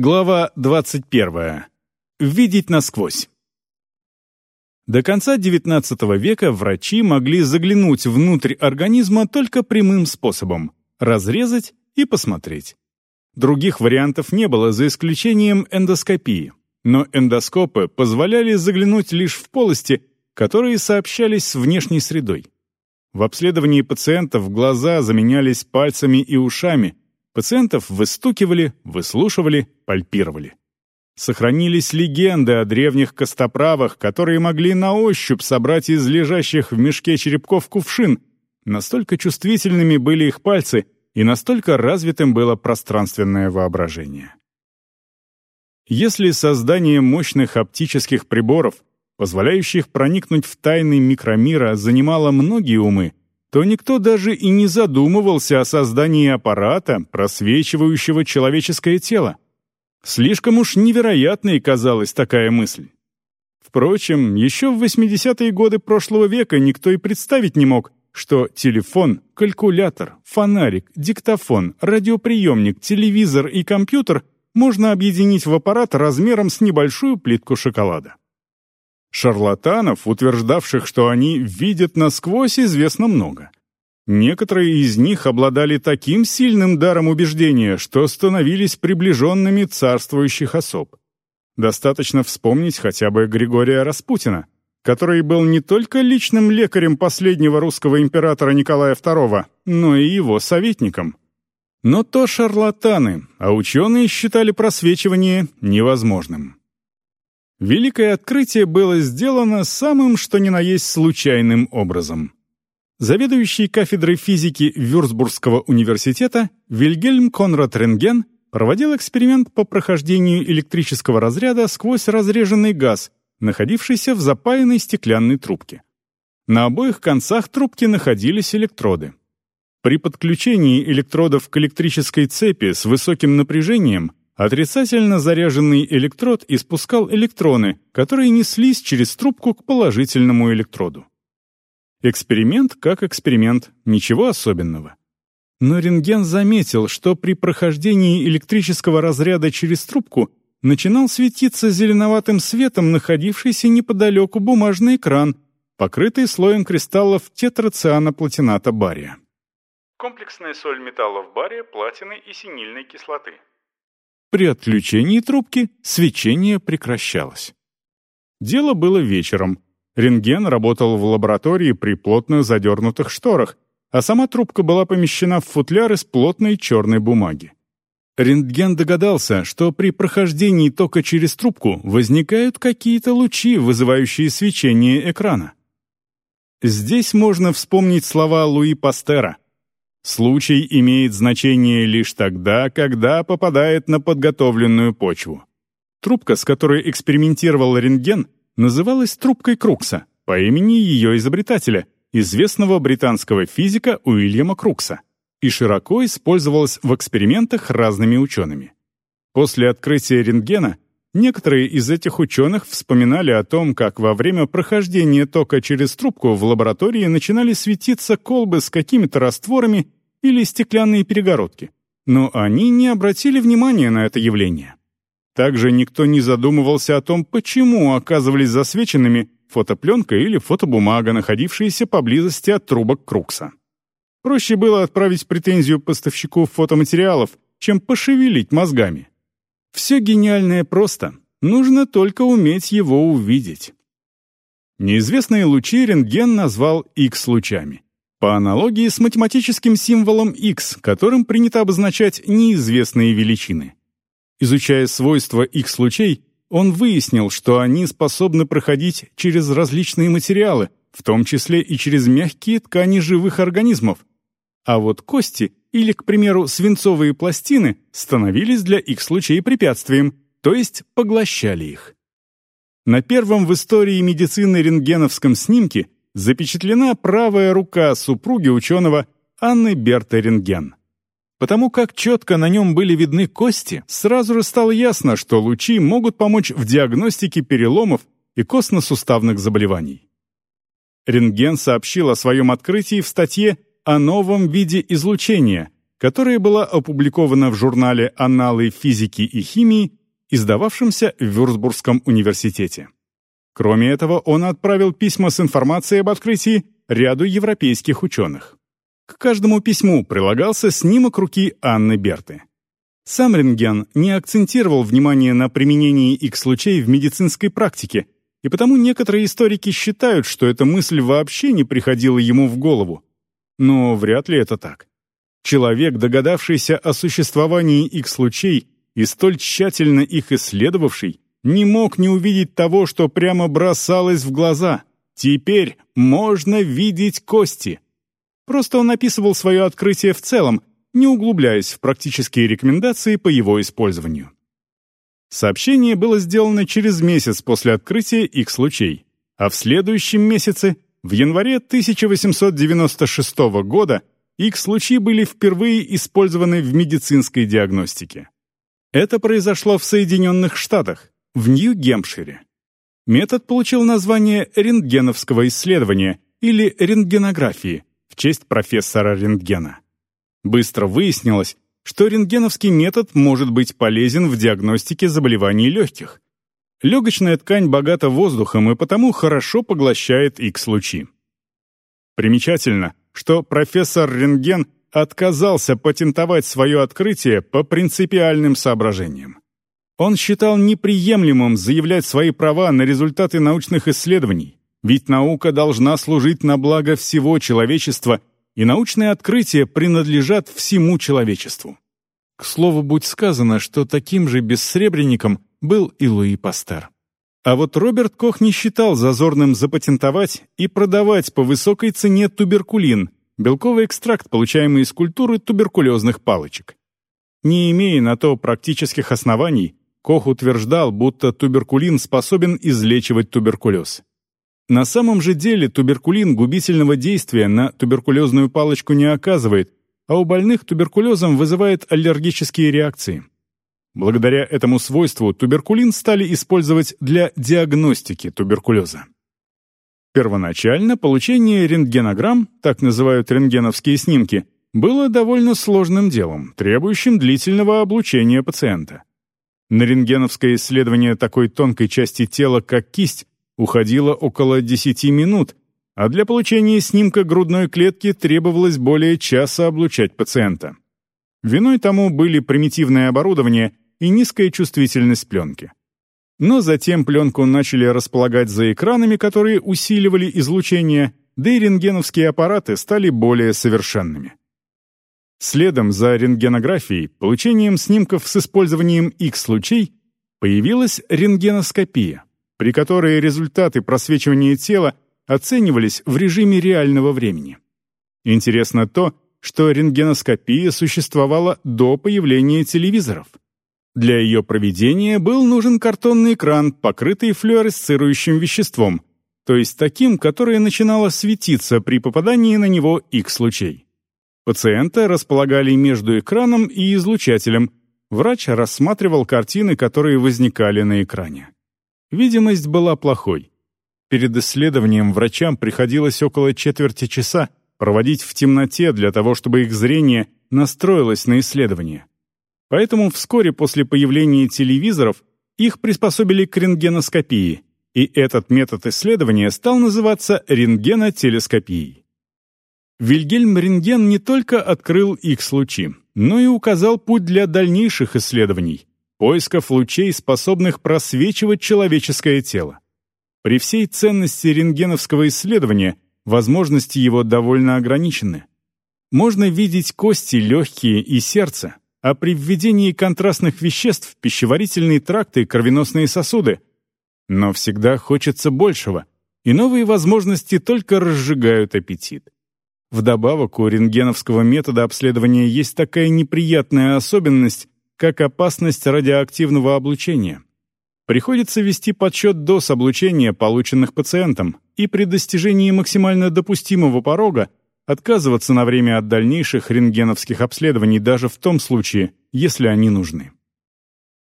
Глава 21. Видеть насквозь. До конца XIX века врачи могли заглянуть внутрь организма только прямым способом — разрезать и посмотреть. Других вариантов не было, за исключением эндоскопии. Но эндоскопы позволяли заглянуть лишь в полости, которые сообщались с внешней средой. В обследовании пациентов глаза заменялись пальцами и ушами, Пациентов выстукивали, выслушивали, пальпировали. Сохранились легенды о древних костоправах, которые могли на ощупь собрать из лежащих в мешке черепков кувшин. Настолько чувствительными были их пальцы, и настолько развитым было пространственное воображение. Если создание мощных оптических приборов, позволяющих проникнуть в тайны микромира, занимало многие умы, то никто даже и не задумывался о создании аппарата, просвечивающего человеческое тело. Слишком уж невероятной казалась такая мысль. Впрочем, еще в 80-е годы прошлого века никто и представить не мог, что телефон, калькулятор, фонарик, диктофон, радиоприемник, телевизор и компьютер можно объединить в аппарат размером с небольшую плитку шоколада. Шарлатанов, утверждавших, что они видят насквозь, известно много. Некоторые из них обладали таким сильным даром убеждения, что становились приближенными царствующих особ. Достаточно вспомнить хотя бы Григория Распутина, который был не только личным лекарем последнего русского императора Николая II, но и его советником. Но то шарлатаны, а ученые считали просвечивание невозможным. Великое открытие было сделано самым что ни на есть случайным образом. Заведующий кафедрой физики Вюрцбургского университета Вильгельм Конрад Рентген проводил эксперимент по прохождению электрического разряда сквозь разреженный газ, находившийся в запаянной стеклянной трубке. На обоих концах трубки находились электроды. При подключении электродов к электрической цепи с высоким напряжением Отрицательно заряженный электрод испускал электроны, которые неслись через трубку к положительному электроду. Эксперимент как эксперимент, ничего особенного. Но рентген заметил, что при прохождении электрического разряда через трубку начинал светиться зеленоватым светом находившийся неподалеку бумажный экран, покрытый слоем кристаллов тетрацианоплатината бария. Комплексная соль металлов бария, платины и синильной кислоты. При отключении трубки свечение прекращалось. Дело было вечером. Рентген работал в лаборатории при плотно задернутых шторах, а сама трубка была помещена в футляр из плотной черной бумаги. Рентген догадался, что при прохождении тока через трубку возникают какие-то лучи, вызывающие свечение экрана. Здесь можно вспомнить слова Луи Пастера — Случай имеет значение лишь тогда, когда попадает на подготовленную почву. Трубка, с которой экспериментировал рентген, называлась трубкой Крукса по имени ее изобретателя, известного британского физика Уильяма Крукса, и широко использовалась в экспериментах разными учеными. После открытия рентгена некоторые из этих ученых вспоминали о том, как во время прохождения тока через трубку в лаборатории начинали светиться колбы с какими-то растворами или стеклянные перегородки, но они не обратили внимания на это явление. Также никто не задумывался о том, почему оказывались засвеченными фотопленка или фотобумага, находившиеся поблизости от трубок Крукса. Проще было отправить претензию поставщику фотоматериалов, чем пошевелить мозгами. Все гениальное просто, нужно только уметь его увидеть. Неизвестные лучи рентген назвал X-лучами. По аналогии с математическим символом x, которым принято обозначать неизвестные величины. Изучая свойства X-лучей, он выяснил, что они способны проходить через различные материалы, в том числе и через мягкие ткани живых организмов. А вот кости или, к примеру, свинцовые пластины становились для X-лучей препятствием, то есть поглощали их. На первом в истории медицины рентгеновском снимке запечатлена правая рука супруги ученого Анны Берта Рентген. Потому как четко на нем были видны кости, сразу же стало ясно, что лучи могут помочь в диагностике переломов и костно-суставных заболеваний. Рентген сообщил о своем открытии в статье о новом виде излучения, которая была опубликована в журнале «Анналы физики и химии», издававшемся в Вюрцбургском университете. Кроме этого, он отправил письма с информацией об открытии ряду европейских ученых. К каждому письму прилагался снимок руки Анны Берты. Сам рентген не акцентировал внимание на применении X-лучей в медицинской практике, и потому некоторые историки считают, что эта мысль вообще не приходила ему в голову. Но вряд ли это так. Человек, догадавшийся о существовании X-лучей и столь тщательно их исследовавший, не мог не увидеть того, что прямо бросалось в глаза. Теперь можно видеть кости. Просто он описывал свое открытие в целом, не углубляясь в практические рекомендации по его использованию. Сообщение было сделано через месяц после открытия X-лучей, а в следующем месяце, в январе 1896 года, X-лучи были впервые использованы в медицинской диагностике. Это произошло в Соединенных Штатах, в Нью-Гемпшире. Метод получил название рентгеновского исследования или рентгенографии в честь профессора рентгена. Быстро выяснилось, что рентгеновский метод может быть полезен в диагностике заболеваний легких. Легочная ткань богата воздухом и потому хорошо поглощает X-лучи. Примечательно, что профессор Рентген отказался патентовать свое открытие по принципиальным соображениям. Он считал неприемлемым заявлять свои права на результаты научных исследований, ведь наука должна служить на благо всего человечества, и научные открытия принадлежат всему человечеству. К слову, будь сказано, что таким же бессребренником был и Луи Пастер. А вот Роберт Кох не считал зазорным запатентовать и продавать по высокой цене туберкулин, белковый экстракт, получаемый из культуры туберкулезных палочек. Не имея на то практических оснований, Кох утверждал, будто туберкулин способен излечивать туберкулез. На самом же деле туберкулин губительного действия на туберкулезную палочку не оказывает, а у больных туберкулезом вызывает аллергические реакции. Благодаря этому свойству туберкулин стали использовать для диагностики туберкулеза. Первоначально получение рентгенограмм, так называют рентгеновские снимки, было довольно сложным делом, требующим длительного облучения пациента. На рентгеновское исследование такой тонкой части тела, как кисть, уходило около 10 минут, а для получения снимка грудной клетки требовалось более часа облучать пациента. Виной тому были примитивное оборудование и низкая чувствительность пленки. Но затем пленку начали располагать за экранами, которые усиливали излучение, да и рентгеновские аппараты стали более совершенными. Следом за рентгенографией, получением снимков с использованием X-лучей, появилась рентгеноскопия, при которой результаты просвечивания тела оценивались в режиме реального времени. Интересно то, что рентгеноскопия существовала до появления телевизоров. Для ее проведения был нужен картонный экран, покрытый флуоресцирующим веществом, то есть таким, которое начинало светиться при попадании на него X-лучей. Пациента располагали между экраном и излучателем. Врач рассматривал картины, которые возникали на экране. Видимость была плохой. Перед исследованием врачам приходилось около четверти часа проводить в темноте для того, чтобы их зрение настроилось на исследование. Поэтому вскоре после появления телевизоров их приспособили к рентгеноскопии, и этот метод исследования стал называться рентгенотелескопией. Вильгельм Рентген не только открыл X-лучи, но и указал путь для дальнейших исследований, поисков лучей, способных просвечивать человеческое тело. При всей ценности рентгеновского исследования возможности его довольно ограничены. Можно видеть кости, легкие и сердце, а при введении контрастных веществ в пищеварительные тракты и кровеносные сосуды. Но всегда хочется большего, и новые возможности только разжигают аппетит. Вдобавок, у рентгеновского метода обследования есть такая неприятная особенность, как опасность радиоактивного облучения. Приходится вести подсчет доз облучения, полученных пациентом, и при достижении максимально допустимого порога отказываться на время от дальнейших рентгеновских обследований даже в том случае, если они нужны.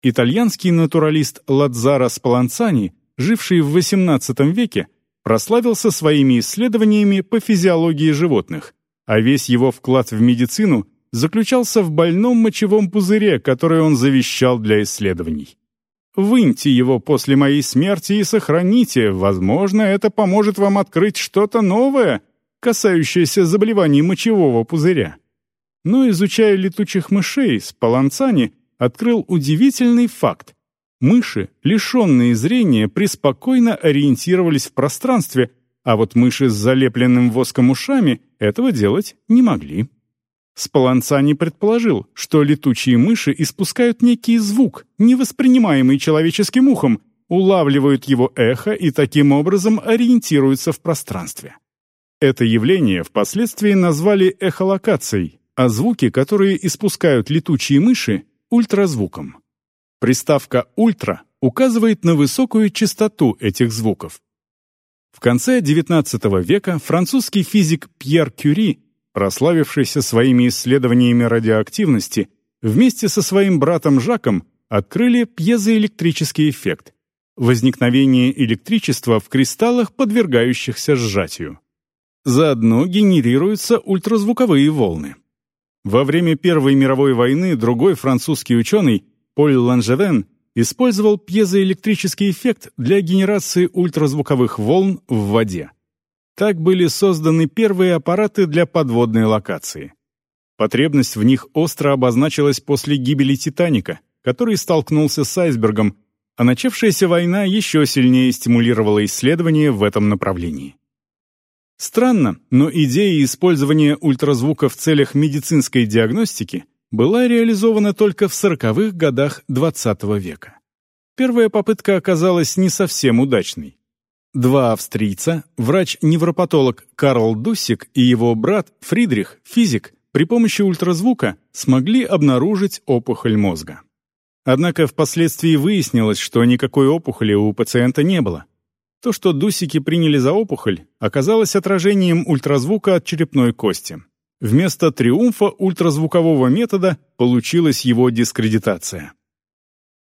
Итальянский натуралист Ладзаро Спаланцани, живший в XVIII веке, прославился своими исследованиями по физиологии животных, а весь его вклад в медицину заключался в больном мочевом пузыре, который он завещал для исследований. Выньте его после моей смерти и сохраните, возможно, это поможет вам открыть что-то новое, касающееся заболеваний мочевого пузыря. Но, изучая летучих мышей, Спаланцани открыл удивительный факт. Мыши, лишенные зрения, преспокойно ориентировались в пространстве, а вот мыши с залепленным воском ушами этого делать не могли. Спаланцани предположил, что летучие мыши испускают некий звук, невоспринимаемый человеческим ухом, улавливают его эхо и таким образом ориентируются в пространстве. Это явление впоследствии назвали эхолокацией, а звуки, которые испускают летучие мыши, ультразвуком. Приставка «ультра» указывает на высокую частоту этих звуков. В конце XIX века французский физик Пьер Кюри прославившийся своими исследованиями радиоактивности, вместе со своим братом Жаком открыли пьезоэлектрический эффект — возникновение электричества в кристаллах, подвергающихся сжатию. Заодно генерируются ультразвуковые волны. Во время Первой мировой войны другой французский ученый, Поль Ланжевен, использовал пьезоэлектрический эффект для генерации ультразвуковых волн в воде. Так были созданы первые аппараты для подводной локации. Потребность в них остро обозначилась после гибели «Титаника», который столкнулся с айсбергом, а начавшаяся война еще сильнее стимулировала исследования в этом направлении. Странно, но идея использования ультразвука в целях медицинской диагностики была реализована только в 40-х годах XX -го века. Первая попытка оказалась не совсем удачной. Два австрийца, врач-невропатолог Карл Дуссик и его брат Фридрих, физик, при помощи ультразвука смогли обнаружить опухоль мозга. Однако впоследствии выяснилось, что никакой опухоли у пациента не было. То, что Дуссики приняли за опухоль, оказалось отражением ультразвука от черепной кости. Вместо триумфа ультразвукового метода получилась его дискредитация.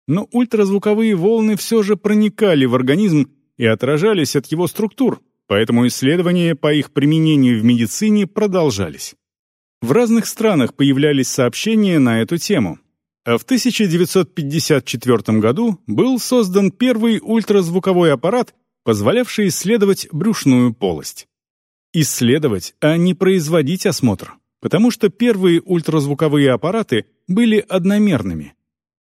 Но ультразвуковые волны все же проникали в организм и отражались от его структур, поэтому исследования по их применению в медицине продолжались. В разных странах появлялись сообщения на эту тему. А в 1954 году был создан первый ультразвуковой аппарат, позволявший исследовать брюшную полость. Исследовать, а не производить осмотр, потому что первые ультразвуковые аппараты были одномерными.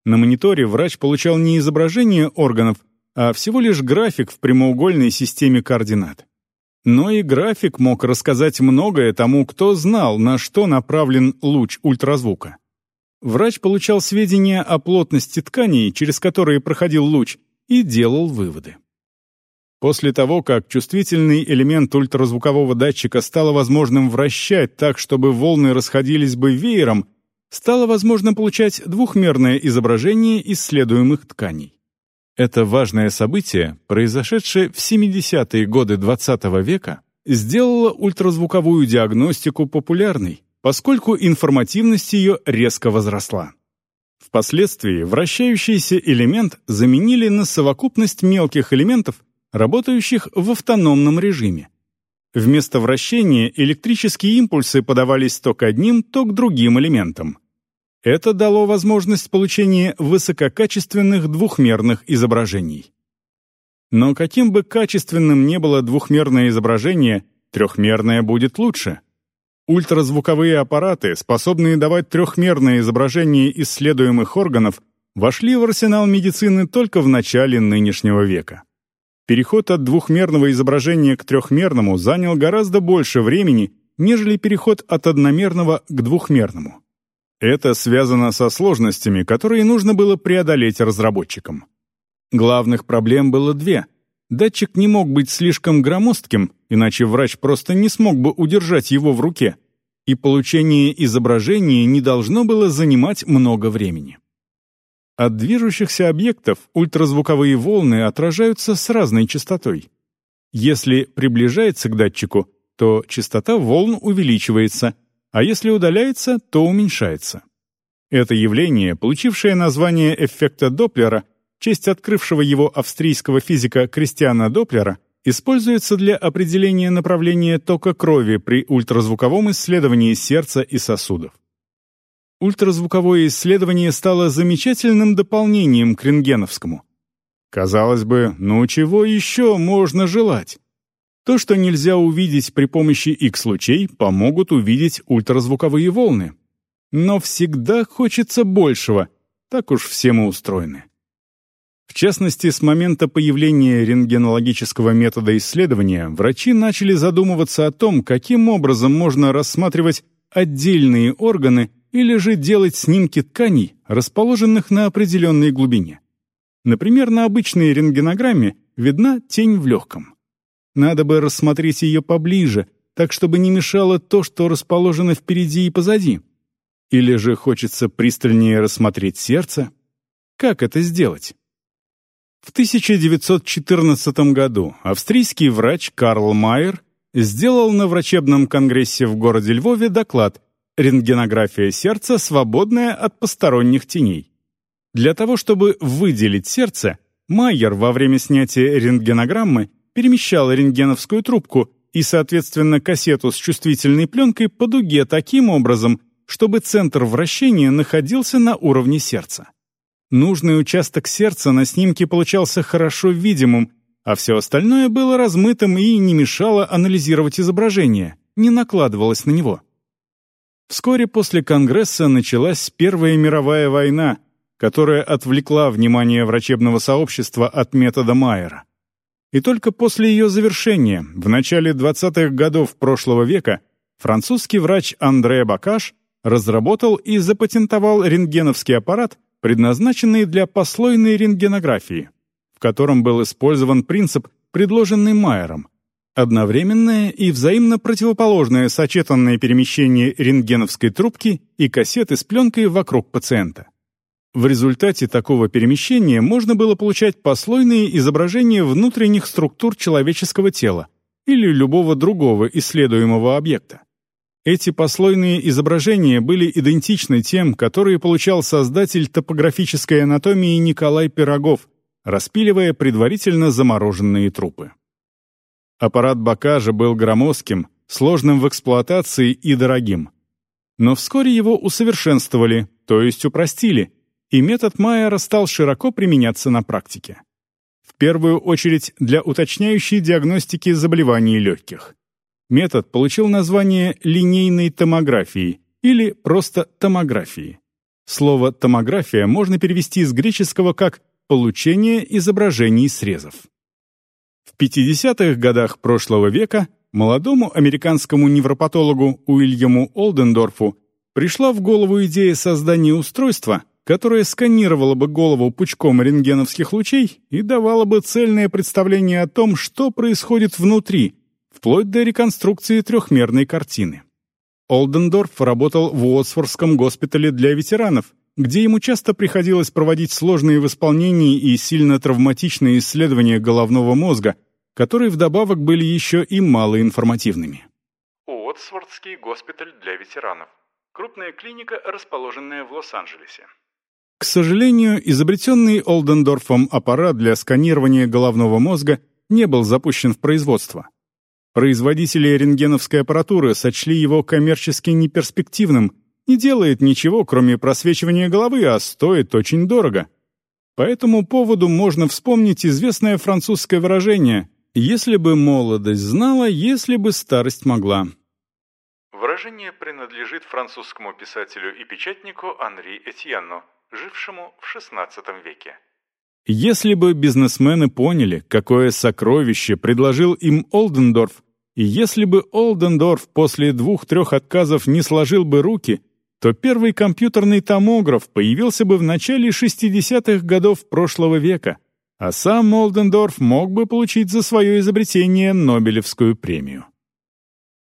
На мониторе врач получал не изображение органов, а всего лишь график в прямоугольной системе координат. Но и график мог рассказать многое тому, кто знал, на что направлен луч ультразвука. Врач получал сведения о плотности тканей, через которые проходил луч, и делал выводы. После того, как чувствительный элемент ультразвукового датчика стало возможным вращать так, чтобы волны расходились бы веером, стало возможно получать двухмерное изображение исследуемых тканей. Это важное событие, произошедшее в 70-е годы XX -го века, сделало ультразвуковую диагностику популярной, поскольку информативность ее резко возросла. Впоследствии вращающийся элемент заменили на совокупность мелких элементов, работающих в автономном режиме. Вместо вращения электрические импульсы подавались то к одним, то к другим элементам. Это дало возможность получения высококачественных двухмерных изображений. Но каким бы качественным ни было двухмерное изображение, трехмерное будет лучше. Ультразвуковые аппараты, способные давать трехмерное изображение исследуемых органов, вошли в арсенал медицины только в начале нынешнего века. Переход от двухмерного изображения к трехмерному занял гораздо больше времени, нежели переход от одномерного к двухмерному. Это связано со сложностями, которые нужно было преодолеть разработчикам. Главных проблем было две. Датчик не мог быть слишком громоздким, иначе врач просто не смог бы удержать его в руке, и получение изображения не должно было занимать много времени. От движущихся объектов ультразвуковые волны отражаются с разной частотой. Если приближается к датчику, то частота волн увеличивается, а если удаляется, то уменьшается. Это явление, получившее название эффекта Доплера, честь открывшего его австрийского физика Кристиана Доплера, используется для определения направления тока крови при ультразвуковом исследовании сердца и сосудов. Ультразвуковое исследование стало замечательным дополнением к рентгеновскому. Казалось бы, ну чего еще можно желать? То, что нельзя увидеть при помощи X-лучей, помогут увидеть ультразвуковые волны. Но всегда хочется большего, так уж все мы устроены. В частности, с момента появления рентгенологического метода исследования врачи начали задумываться о том, каким образом можно рассматривать отдельные органы или же делать снимки тканей, расположенных на определенной глубине. Например, на обычной рентгенограмме видна тень в легком. Надо бы рассмотреть ее поближе, так чтобы не мешало то, что расположено впереди и позади. Или же хочется пристальнее рассмотреть сердце? Как это сделать? В 1914 году австрийский врач Карл Майер сделал на врачебном конгрессе в городе Львове доклад «Рентгенография сердца, свободная от посторонних теней». Для того, чтобы выделить сердце, Майер во время снятия рентгенограммы перемещал рентгеновскую трубку и, соответственно, кассету с чувствительной пленкой по дуге таким образом, чтобы центр вращения находился на уровне сердца. Нужный участок сердца на снимке получался хорошо видимым, а все остальное было размытым и не мешало анализировать изображение, не накладывалось на него. Вскоре после Конгресса началась Первая мировая война, которая отвлекла внимание врачебного сообщества от метода Майера. И только после ее завершения, в начале 20-х годов прошлого века, французский врач Андре Бакаш разработал и запатентовал рентгеновский аппарат, предназначенный для послойной рентгенографии, в котором был использован принцип, предложенный Майером, одновременное и взаимно противоположное сочетанное перемещение рентгеновской трубки и кассеты с пленкой вокруг пациента. В результате такого перемещения можно было получать послойные изображения внутренних структур человеческого тела или любого другого исследуемого объекта. Эти послойные изображения были идентичны тем, которые получал создатель топографической анатомии Николай Пирогов, распиливая предварительно замороженные трупы. Аппарат Бакажа был громоздким, сложным в эксплуатации и дорогим. Но вскоре его усовершенствовали, то есть упростили, и метод Майера стал широко применяться на практике. В первую очередь для уточняющей диагностики заболеваний легких. Метод получил название линейной томографии или просто томографии. Слово «томография» можно перевести из греческого как «получение изображений срезов». В 50-х годах прошлого века молодому американскому невропатологу Уильяму Олдендорфу пришла в голову идея создания устройства, которая сканировала бы голову пучком рентгеновских лучей и давала бы цельное представление о том, что происходит внутри, вплоть до реконструкции трехмерной картины. Олдендорф работал в Уотсфордском госпитале для ветеранов, где ему часто приходилось проводить сложные в исполнении и сильно травматичные исследования головного мозга, которые вдобавок были еще и малоинформативными. Уотсфордский госпиталь для ветеранов. Крупная клиника, расположенная в Лос-Анджелесе. К сожалению, изобретенный Олдендорфом аппарат для сканирования головного мозга не был запущен в производство. Производители рентгеновской аппаратуры сочли его коммерчески неперспективным, не делает ничего, кроме просвечивания головы, а стоит очень дорого. По этому поводу можно вспомнить известное французское выражение «если бы молодость знала, если бы старость могла». Выражение принадлежит французскому писателю и печатнику Анри Этьенну, жившему в XVI веке. Если бы бизнесмены поняли, какое сокровище предложил им Олдендорф, и если бы Олдендорф после двух-трех отказов не сложил бы руки, то первый компьютерный томограф появился бы в начале 60-х годов прошлого века, а сам Олдендорф мог бы получить за свое изобретение Нобелевскую премию.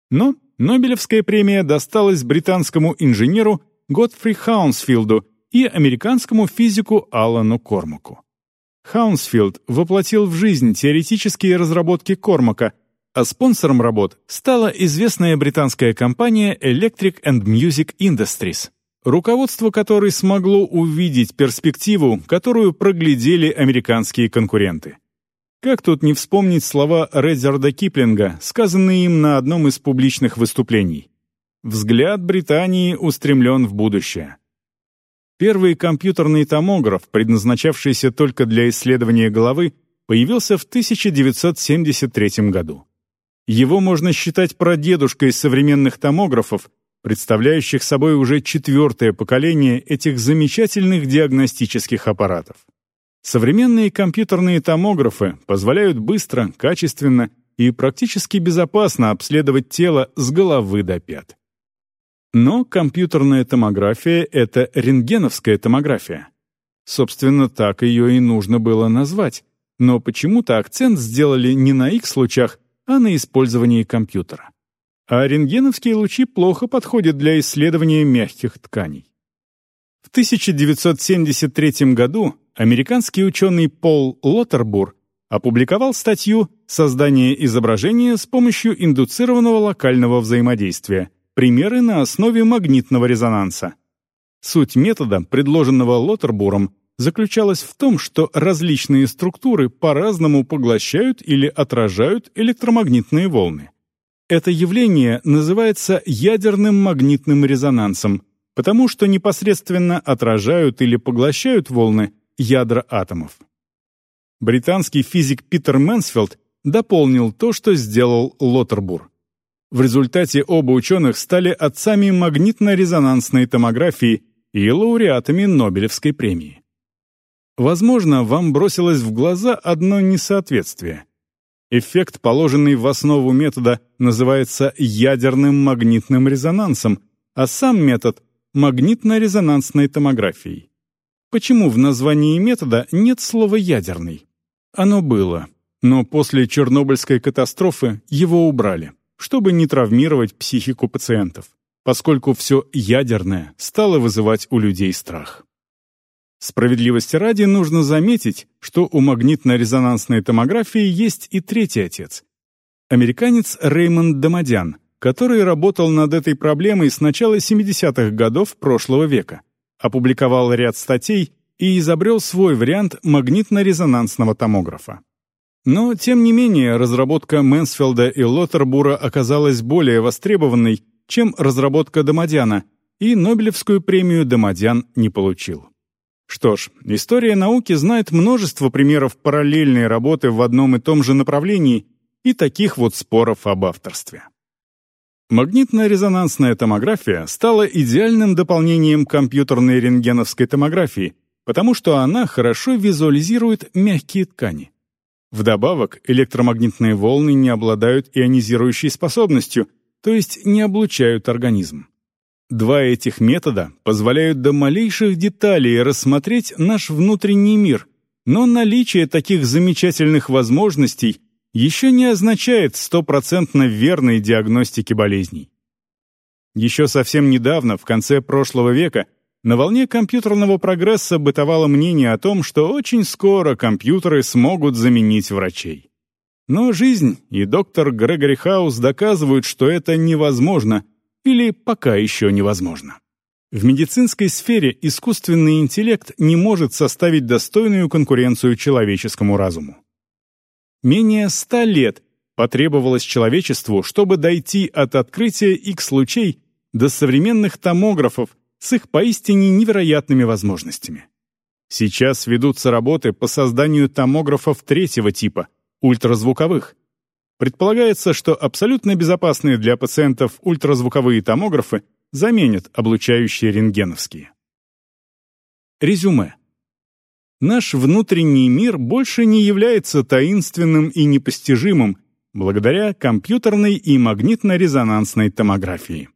Но Нобелевская премия досталась британскому инженеру Готфри Хаунсфилду и американскому физику Алану Кормаку. Хаунсфилд воплотил в жизнь теоретические разработки Кормака, а спонсором работ стала известная британская компания Electric and Music Industries, руководство которой смогло увидеть перспективу, которую проглядели американские конкуренты. Как тут не вспомнить слова Редзарда Киплинга, сказанные им на одном из публичных выступлений? «Взгляд Британии устремлен в будущее. Первый компьютерный томограф, предназначавшийся только для исследования головы, появился в 1973 году. Его можно считать прадедушкой современных томографов, представляющих собой уже четвертое поколение этих замечательных диагностических аппаратов. Современные компьютерные томографы позволяют быстро, качественно и практически безопасно обследовать тело с головы до пят. Но компьютерная томография — это рентгеновская томография. Собственно, так ее и нужно было назвать, но почему-то акцент сделали не на их случаях, а на использовании компьютера. А рентгеновские лучи плохо подходят для исследования мягких тканей. В 1973 году американский ученый Пол Лоттербур опубликовал статью «Создание изображения с помощью индуцированного локального взаимодействия. Примеры на основе магнитного резонанса». Суть метода, предложенного Лоттербуром, заключалась в том, что различные структуры по-разному поглощают или отражают электромагнитные волны. Это явление называется ядерным магнитным резонансом, потому что непосредственно отражают или поглощают волны ядра атомов британский физик Питер Мэнсфилд дополнил то, что сделал Лоттербур. В результате оба ученых стали отцами магнитно-резонансной томографии и лауреатами Нобелевской премии. Возможно, вам бросилось в глаза одно несоответствие. Эффект, положенный в основу метода, называется ядерным магнитным резонансом, а сам метод — магнитно-резонансной томографией. Почему в названии метода нет слова «ядерный»? Оно было, но после Чернобыльской катастрофы его убрали, чтобы не травмировать психику пациентов, поскольку все ядерное стало вызывать у людей страх. Справедливости ради нужно заметить, что у магнитно-резонансной томографии есть и третий отец. Американец Реймонд Домодян, который работал над этой проблемой с начала 70-х годов прошлого века, опубликовал ряд статей и изобрел свой вариант магнитно-резонансного томографа. Но, тем не менее, разработка Мэнсфилда и Лоттербура оказалась более востребованной, чем разработка Домодяна, и Нобелевскую премию Домодян не получил. Что ж, история науки знает множество примеров параллельной работы в одном и том же направлении и таких вот споров об авторстве. Магнитно-резонансная томография стала идеальным дополнением компьютерной рентгеновской томографии, потому что она хорошо визуализирует мягкие ткани. Вдобавок, электромагнитные волны не обладают ионизирующей способностью, то есть не облучают организм. Два этих метода позволяют до малейших деталей рассмотреть наш внутренний мир, но наличие таких замечательных возможностей еще не означает стопроцентно верной диагностики болезней. Еще совсем недавно, в конце прошлого века, на волне компьютерного прогресса бытовало мнение о том, что очень скоро компьютеры смогут заменить врачей. Но жизнь и доктор Грегори Хаус доказывают, что это невозможно или пока еще невозможно. В медицинской сфере искусственный интеллект не может составить достойную конкуренцию человеческому разуму. Менее ста лет потребовалось человечеству, чтобы дойти от открытия X-лучей до современных томографов, с их поистине невероятными возможностями. Сейчас ведутся работы по созданию томографов третьего типа, ультразвуковых. Предполагается, что абсолютно безопасные для пациентов ультразвуковые томографы заменят облучающие рентгеновские. Резюме. Наш внутренний мир больше не является таинственным и непостижимым благодаря компьютерной и магнитно-резонансной томографии.